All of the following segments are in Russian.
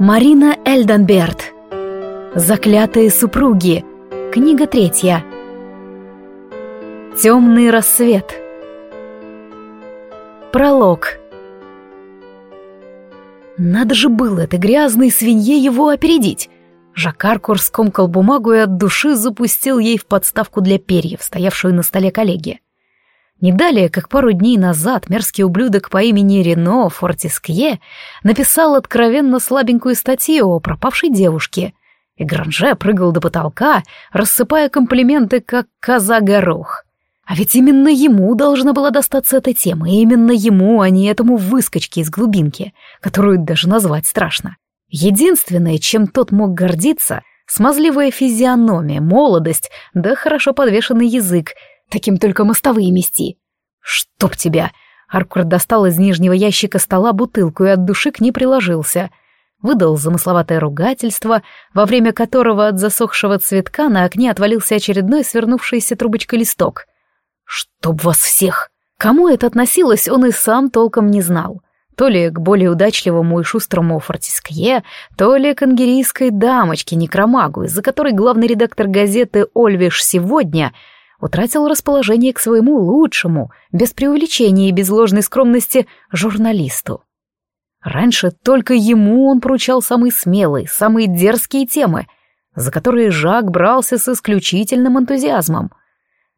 Марина Эльденберт. Заклятые супруги. Книга третья. Темный рассвет. Пролог. Надо же было этой грязной свинье его опередить. Жакаркур скомкал бумагу и от души запустил ей в подставку для перьев, стоявшую на столе коллеги. Не далее, как пару дней назад, мерзкий ублюдок по имени Рено Фортискье написал откровенно слабенькую статью о пропавшей девушке, и Гранже прыгал до потолка, рассыпая комплименты, как коза-горох. А ведь именно ему должна была достаться эта тема, и именно ему, а не этому выскочке из глубинки, которую даже назвать страшно. Единственное, чем тот мог гордиться — смазливая физиономия, молодость, да хорошо подвешенный язык, Таким только мостовые мести. Чтоб тебя! Аркур достал из нижнего ящика стола бутылку и от души к ней приложился. Выдал замысловатое ругательство, во время которого от засохшего цветка на окне отвалился очередной свернувшийся трубочкой листок. «Чтоб вас всех!» Кому это относилось, он и сам толком не знал. То ли к более удачливому и шустрому Фортискье, то ли к ангерийской дамочке-некромагу, из-за которой главный редактор газеты «Ольвиш сегодня» утратил расположение к своему лучшему, без преувеличения и без ложной скромности, журналисту. Раньше только ему он поручал самые смелые, самые дерзкие темы, за которые Жак брался с исключительным энтузиазмом.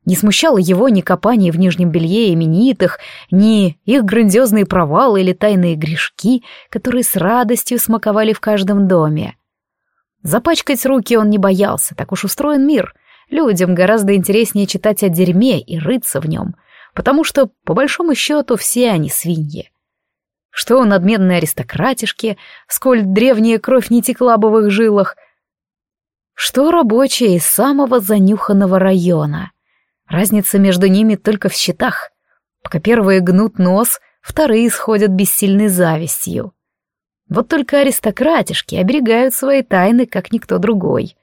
Не смущало его ни копание в нижнем белье именитых, ни их грандиозные провалы или тайные грешки, которые с радостью смаковали в каждом доме. Запачкать руки он не боялся, так уж устроен мир — Людям гораздо интереснее читать о дерьме и рыться в нем, потому что, по большому счету, все они свиньи. Что надменные аристократишки, сколь древняя кровь не текла бы в их жилах, что рабочие из самого занюханного района. Разница между ними только в счетах. Пока первые гнут нос, вторые исходят бессильной завистью. Вот только аристократишки оберегают свои тайны, как никто другой.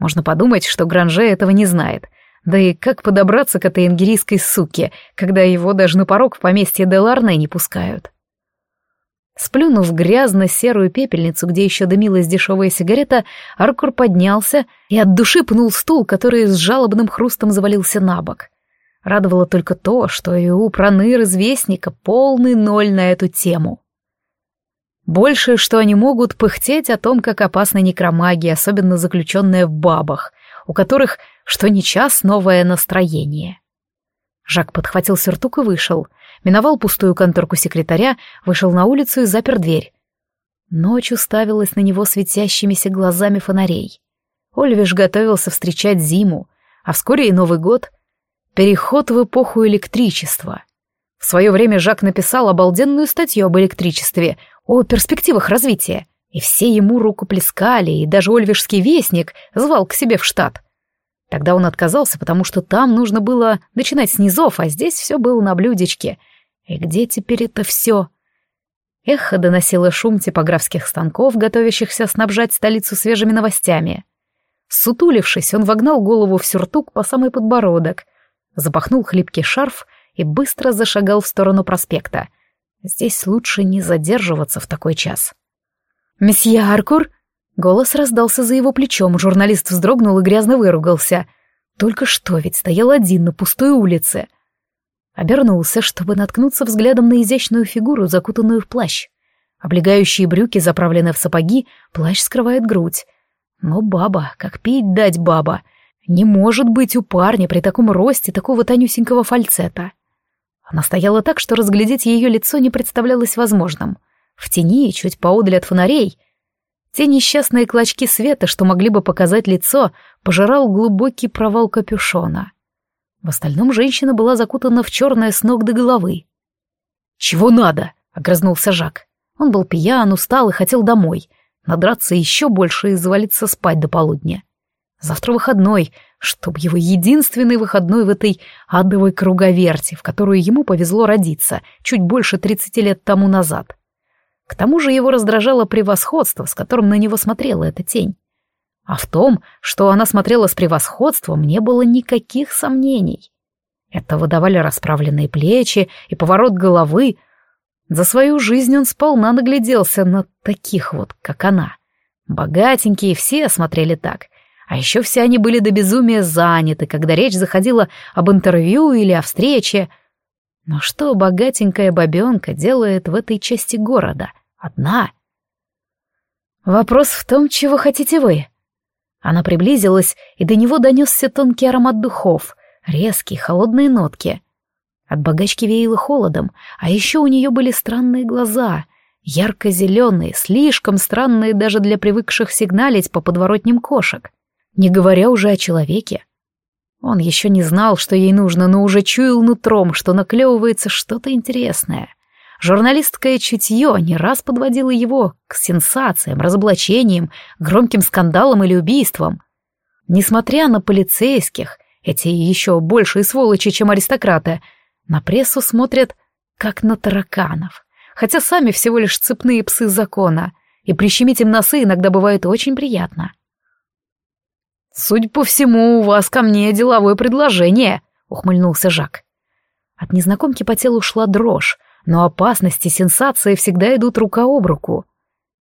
Можно подумать, что Гранже этого не знает. Да и как подобраться к этой ингерийской суке, когда его даже на порог в поместье Деларне не пускают? Сплюнув грязно-серую пепельницу, где еще дымилась дешевая сигарета, Аркур поднялся и от души пнул стул, который с жалобным хрустом завалился на бок. Радовало только то, что и у проныр-известника полный ноль на эту тему. Больше, что они могут пыхтеть о том, как опасна некромагия, особенно заключенная в бабах, у которых, что ни час, новое настроение. Жак подхватил сюртук и вышел. Миновал пустую конторку секретаря, вышел на улицу и запер дверь. Ночь уставилась на него светящимися глазами фонарей. Ольвиш готовился встречать зиму, а вскоре и Новый год. Переход в эпоху электричества. В свое время Жак написал обалденную статью об электричестве, о перспективах развития, и все ему руку плескали, и даже Ольвишский вестник звал к себе в штат. Тогда он отказался, потому что там нужно было начинать с низов, а здесь все было на блюдечке. И где теперь это все? Эхо доносило шум типографских станков, готовящихся снабжать столицу свежими новостями. Сутулившись, он вогнал голову в сюртук по самый подбородок, запахнул хлипкий шарф и быстро зашагал в сторону проспекта — Здесь лучше не задерживаться в такой час. «Месье Аркур?» Голос раздался за его плечом, журналист вздрогнул и грязно выругался. Только что ведь стоял один на пустой улице. Обернулся, чтобы наткнуться взглядом на изящную фигуру, закутанную в плащ. Облегающие брюки заправлены в сапоги, плащ скрывает грудь. Но баба, как пить дать баба, не может быть у парня при таком росте такого тонюсенького фальцета. Она стояла так, что разглядеть ее лицо не представлялось возможным. В тени и чуть поодаль от фонарей. Те несчастные клочки света, что могли бы показать лицо, пожирал глубокий провал капюшона. В остальном женщина была закутана в черное с ног до головы. «Чего надо?» — огрызнулся Жак. Он был пьян, устал и хотел домой, надраться еще больше и завалиться спать до полудня. Завтра выходной, чтоб его единственный выходной в этой адовой круговерти, в которую ему повезло родиться чуть больше тридцати лет тому назад. К тому же его раздражало превосходство, с которым на него смотрела эта тень. А в том, что она смотрела с превосходством, не было никаких сомнений. Это выдавали расправленные плечи и поворот головы. За свою жизнь он сполна нагляделся на таких вот, как она — Богатенькие все смотрели так. А еще все они были до безумия заняты, когда речь заходила об интервью или о встрече. Но что богатенькая бабенка делает в этой части города? Одна. Вопрос в том, чего хотите вы. Она приблизилась, и до него донесся тонкий аромат духов, резкие, холодные нотки. От богачки веяло холодом, а еще у нее были странные глаза, ярко-зеленые, слишком странные даже для привыкших сигналить по подворотням кошек, не говоря уже о человеке. Он еще не знал, что ей нужно, но уже чуял нутром, что наклевывается что-то интересное. Журналистское чутье не раз подводило его к сенсациям, разоблачениям, громким скандалам или убийствам. Несмотря на полицейских, эти еще большие сволочи, чем аристократы, на прессу смотрят как на тараканов, хотя сами всего лишь цепные псы закона, и прищемить им носы иногда бывает очень приятно. «Судя по всему, у вас ко мне деловое предложение», — ухмыльнулся Жак. От незнакомки по телу шла дрожь, но опасности и сенсации всегда идут рука об руку.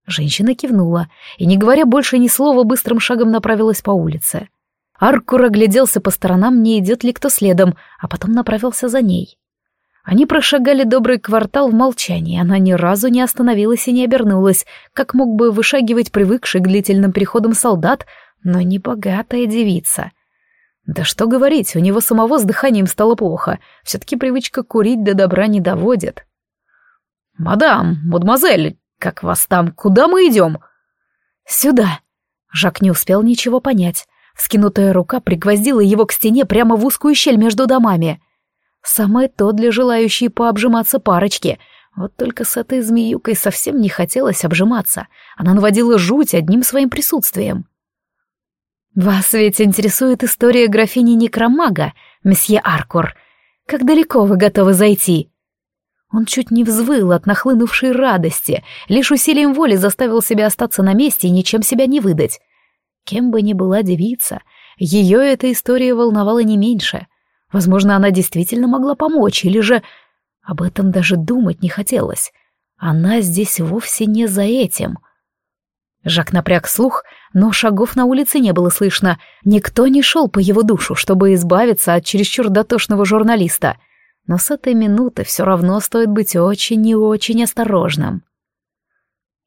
Женщина кивнула и, не говоря больше ни слова, быстрым шагом направилась по улице. Аркур огляделся по сторонам, не идет ли кто следом, а потом направился за ней. Они прошагали добрый квартал в молчании, она ни разу не остановилась и не обернулась, как мог бы вышагивать привыкший к длительным переходам солдат, но не богатая девица. Да что говорить, у него самого с дыханием стало плохо, все-таки привычка курить до добра не доводит. «Мадам, мадемуазель, как вас там, куда мы идем?» «Сюда». Жак не успел ничего понять. Скинутая рука пригвоздила его к стене прямо в узкую щель между домами. Самое то для желающей пообжиматься парочки. Вот только с этой змеюкой совсем не хотелось обжиматься. Она наводила жуть одним своим присутствием. «Вас ведь интересует история графини Некромага, месье Аркур. Как далеко вы готовы зайти?» Он чуть не взвыл от нахлынувшей радости, лишь усилием воли заставил себя остаться на месте и ничем себя не выдать. Кем бы ни была девица, ее эта история волновала не меньше. Возможно, она действительно могла помочь, или же... Об этом даже думать не хотелось. Она здесь вовсе не за этим. Жак напряг слух, но шагов на улице не было слышно. Никто не шел по его душу, чтобы избавиться от чересчур дотошного журналиста — но с этой минуты все равно стоит быть очень и очень осторожным.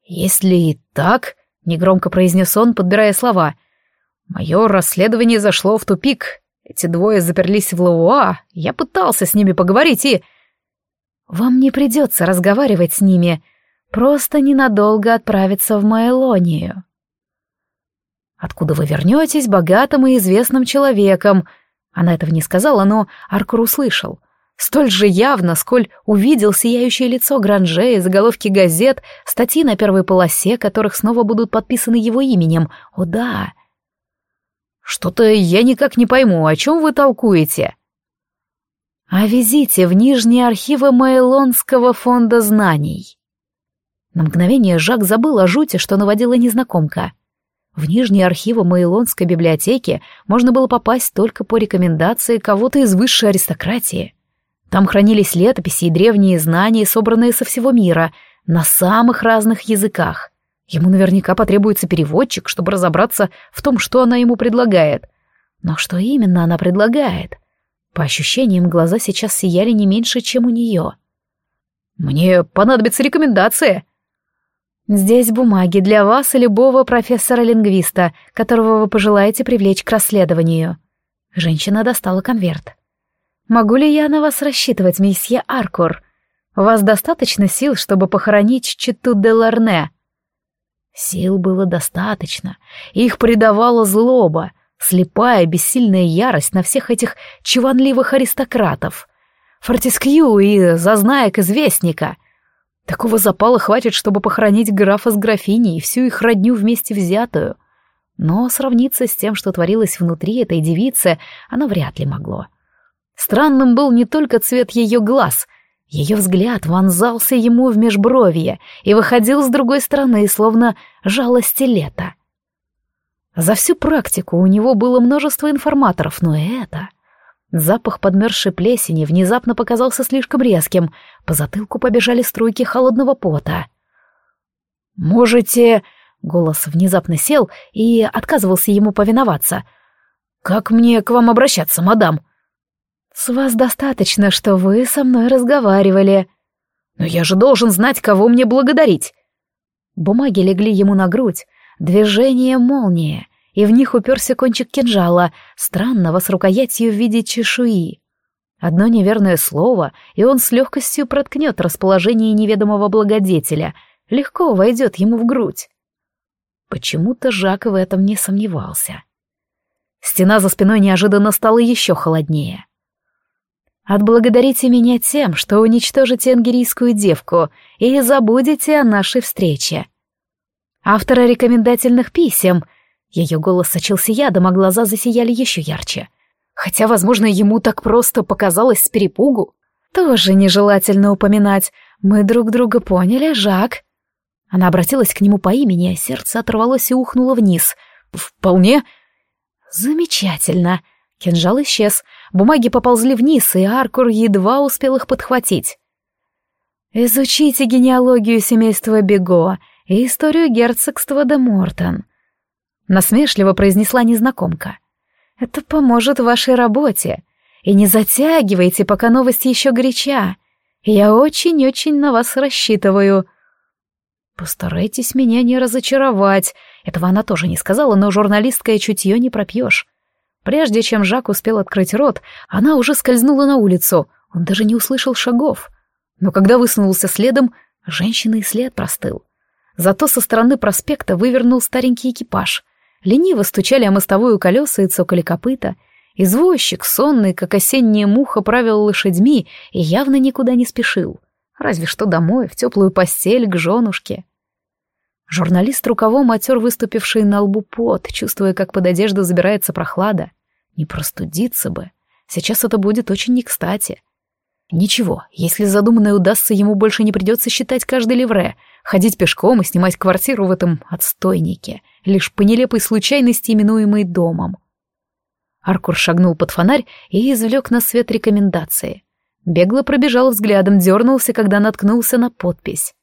«Если и так», — негромко произнес он, подбирая слова, — «мое расследование зашло в тупик. Эти двое заперлись в Лавуа, я пытался с ними поговорить и...» «Вам не придется разговаривать с ними, просто ненадолго отправиться в Маэлонию». «Откуда вы вернетесь богатым и известным человеком?» Она этого не сказала, но Аркур услышал — Столь же явно, сколь увидел сияющее лицо Гранже и заголовки газет, статьи на первой полосе, которых снова будут подписаны его именем. О да! Что-то я никак не пойму, о чем вы толкуете? О визите в нижние архивы Мейлонского фонда знаний. На мгновение Жак забыл о жути, что наводила незнакомка. В нижние архивы Мейлонской библиотеки можно было попасть только по рекомендации кого-то из высшей аристократии. Там хранились летописи и древние знания, собранные со всего мира, на самых разных языках. Ему наверняка потребуется переводчик, чтобы разобраться в том, что она ему предлагает. Но что именно она предлагает? По ощущениям, глаза сейчас сияли не меньше, чем у нее. «Мне понадобится рекомендация». «Здесь бумаги для вас и любого профессора-лингвиста, которого вы пожелаете привлечь к расследованию». Женщина достала конверт. Могу ли я на вас рассчитывать, месье Аркур? У вас достаточно сил, чтобы похоронить Читу де Ларне?» Сил было достаточно, их предавала злоба, слепая, бессильная ярость на всех этих чванливых аристократов. Фортискью и зазнаек-известника. Такого запала хватит, чтобы похоронить графа с графиней и всю их родню вместе взятую. Но сравниться с тем, что творилось внутри этой девицы, оно вряд ли могло. Странным был не только цвет ее глаз. Ее взгляд вонзался ему в межбровье и выходил с другой стороны, словно жало стилета. За всю практику у него было множество информаторов, но это... Запах подмерзшей плесени внезапно показался слишком резким, по затылку побежали струйки холодного пота. «Можете... Голос внезапно сел и отказывался ему повиноваться. «Как мне к вам обращаться, мадам?» «С вас достаточно, что вы со мной разговаривали». «Но я же должен знать, кого мне благодарить». Бумаги легли ему на грудь, движение молнии, и в них уперся кончик кинжала, странного с рукоятью в виде чешуи. Одно неверное слово, и он с легкостью проткнет расположение неведомого благодетеля, легко войдет ему в грудь. Почему-то Жак в этом не сомневался. Стена за спиной неожиданно стала еще холоднее. «Отблагодарите меня тем, что уничтожите ангерийскую девку и забудете о нашей встрече. Автора рекомендательных писем...» Ее голос сочился ядом, а глаза засияли еще ярче. Хотя, возможно, ему так просто показалось с перепугу. Тоже нежелательно упоминать. Мы друг друга поняли, Жак. Она обратилась к нему по имени, а сердце оторвалось и ухнуло вниз. «Вполне...» «Замечательно!» Кинжал исчез, бумаги поползли вниз, и Аркур едва успел их подхватить. «Изучите генеалогию семейства Бего и историю герцогства де Мортон», — насмешливо произнесла незнакомка. «Это поможет вашей работе. И не затягивайте, пока новость еще горяча. Я очень-очень на вас рассчитываю». «Постарайтесь меня не разочаровать». Этого она тоже не сказала, но журналисткое чутье не пропьешь. Прежде чем Жак успел открыть рот, она уже скользнула на улицу. Он даже не услышал шагов. Но когда высунулся следом, женщина и след простыл. Зато со стороны проспекта вывернул старенький экипаж. Лениво стучали о мостовую колеса и цокали копыта. Извозчик, сонный, как осенняя муха, правил лошадьми и явно никуда не спешил. Разве что домой, в теплую постель, к женушке. Журналист рукавом отер выступивший на лбу пот, чувствуя, как под одежду забирается прохлада. Не простудиться бы. Сейчас это будет очень не кстати. Ничего, если задуманное удастся, ему больше не придется считать каждый ливре, ходить пешком и снимать квартиру в этом отстойнике, лишь по нелепой случайности, именуемой домом. Аркур шагнул под фонарь и извлек на свет рекомендации. Бегло пробежал взглядом, дернулся, когда наткнулся на подпись.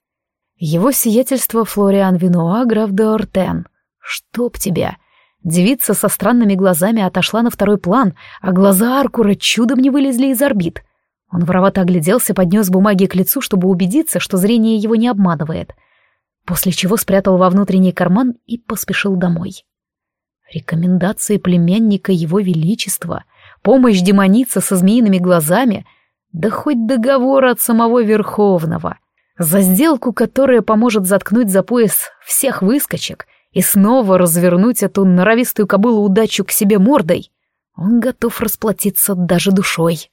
Его сиятельство Флориан Винуа, граф де Ортен. Чтоб тебя! Девица со странными глазами отошла на второй план, а глаза Аркура чудом не вылезли из орбит. Он воровато огляделся, поднес бумаги к лицу, чтобы убедиться, что зрение его не обманывает, после чего спрятал во внутренний карман и поспешил домой. Рекомендации племянника его величества, помощь демоницы со змеиными глазами — да хоть договор от самого Верховного. За сделку, которая поможет заткнуть за пояс всех выскочек и снова развернуть эту норовистую кобылу удачу к себе мордой, он готов расплатиться даже душой.